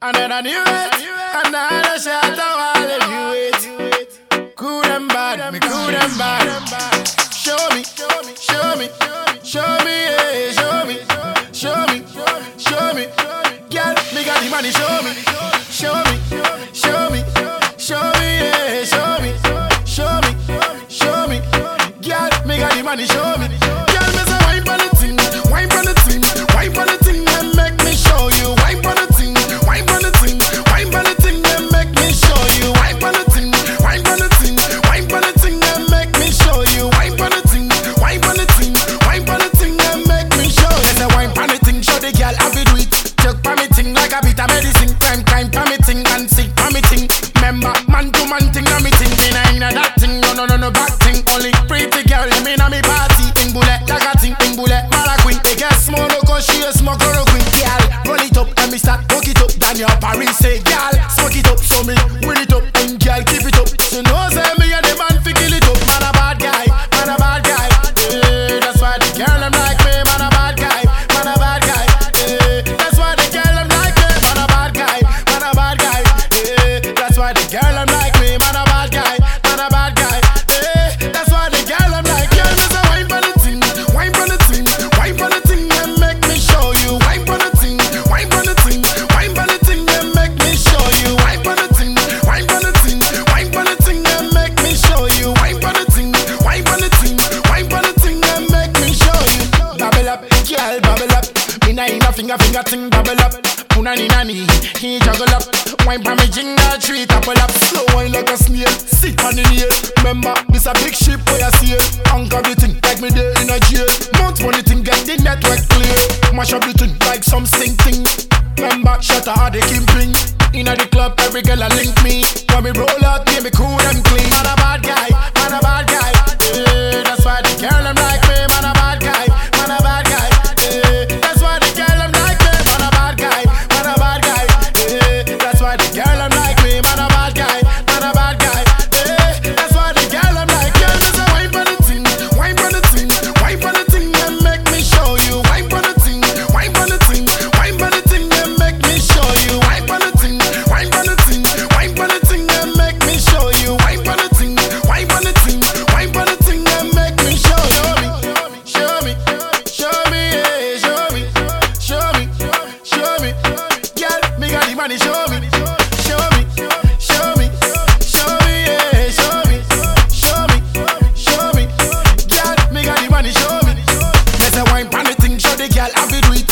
And then I knew it, and now I shot a wall if you wait. Cool and bad, me cool and bad. Show me, show me, show me, yeah, show me, show me, show me. Girl, me got the money, show me, show me, show me, show me, yeah, show me, show me, show me. Girl, me got the money, show me. Girl, me say wine a bit of medicine. Crime, crime pon me thing, and sick pon me thing. Remember, man to man thing, na me thing. Me nah inna that thing, no no no no back thing. Only pretty girl, me na me party. Ing bullet, like a thing, ing bullet, mala queen. They get small, no cause she a smoke or a queen. Girl, roll it up and me start cook it up. Daniel Paris say, girl, smoke it up, so me will it up, and girl keep it up. She knows say ni nani, he juggle up. Wine pa me jingle tree, topple up. Slow wine like a snail, sit on the nail. Remember, this a big ship where I sail. Anchor the thing like me there in a jail. Mount money thing, get the network clear. Mash up the thing like some sing thing. Remember, shut out the kimping. Inna the club, every girl a link me. When we roll out, yeah, me cool and clean. Man a bad guy, man a bad guy. Show me, show me, show me, show me, yeah, show me, show me, show me. Girl, me got the money, show me. Let's say wine the thing, show the girl how we do it.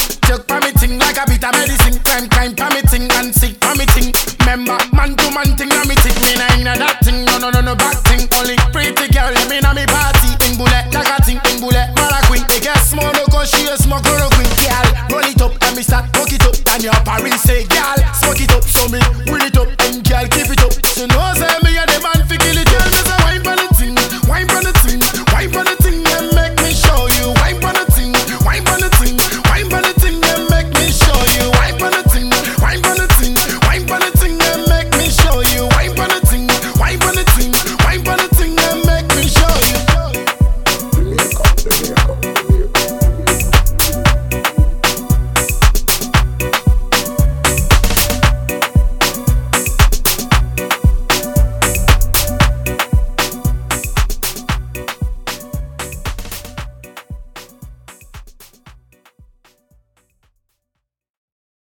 Pon me thing like a bit of medicine. Crime, crime me thing and sick me thing. Remember, man to man thing na me thing. Me nah inna that thing, no no no no back thing. Only pretty girl, let me na me party. Ing like a thing, ing bullet mala queen. No cause she a smoke a queen. Girl, roll it up and me start cook it up. Daniel Paris say, girl, smoke it up, so me